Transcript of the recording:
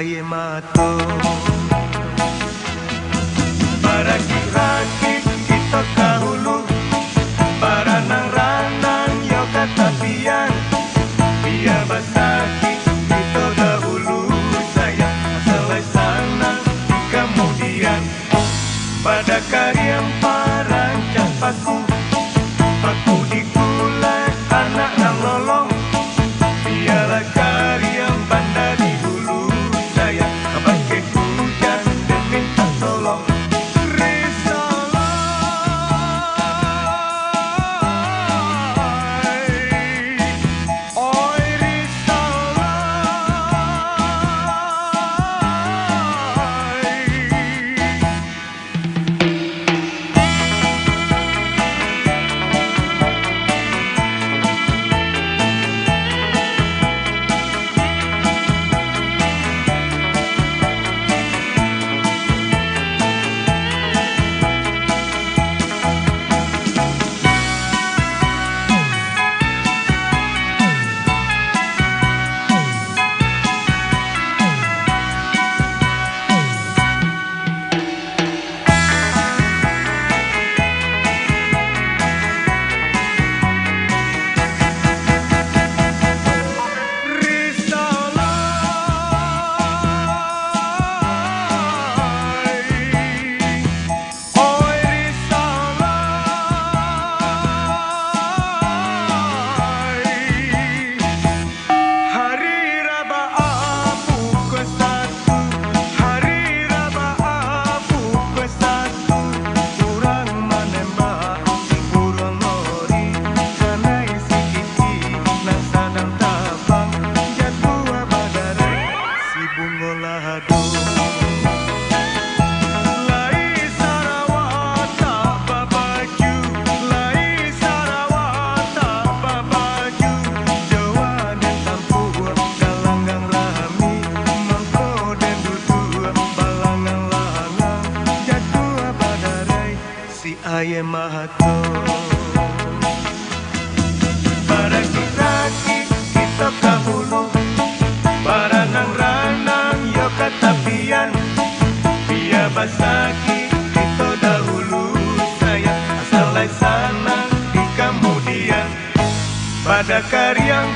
ये मातो। ye mahato. Para kita kahulu Para nang ranang yo katapian Pia basaki kita dahulu. Sayang Asal di kemudian Pada karyang